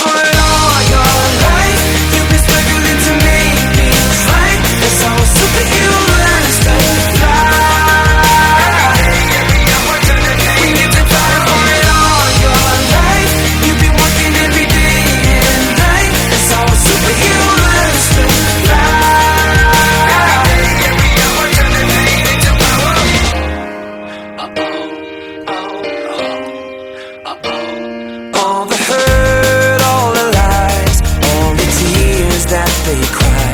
For it all they cry.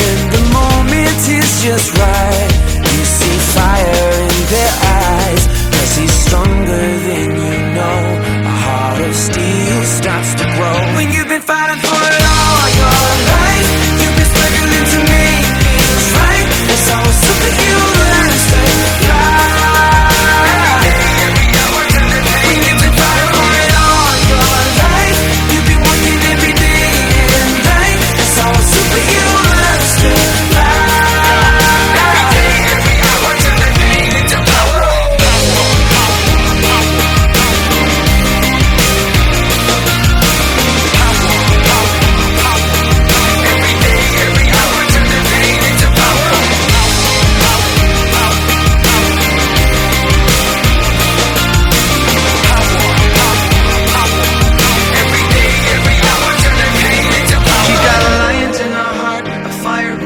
When the moment is just right, you see fire in their eyes. Cause he's stronger than you know. A heart of steel starts to grow. When you've been fighting